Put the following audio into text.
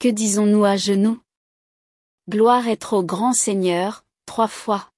Que disons-nous à genoux? Gloire est au grand Seigneur, trois fois.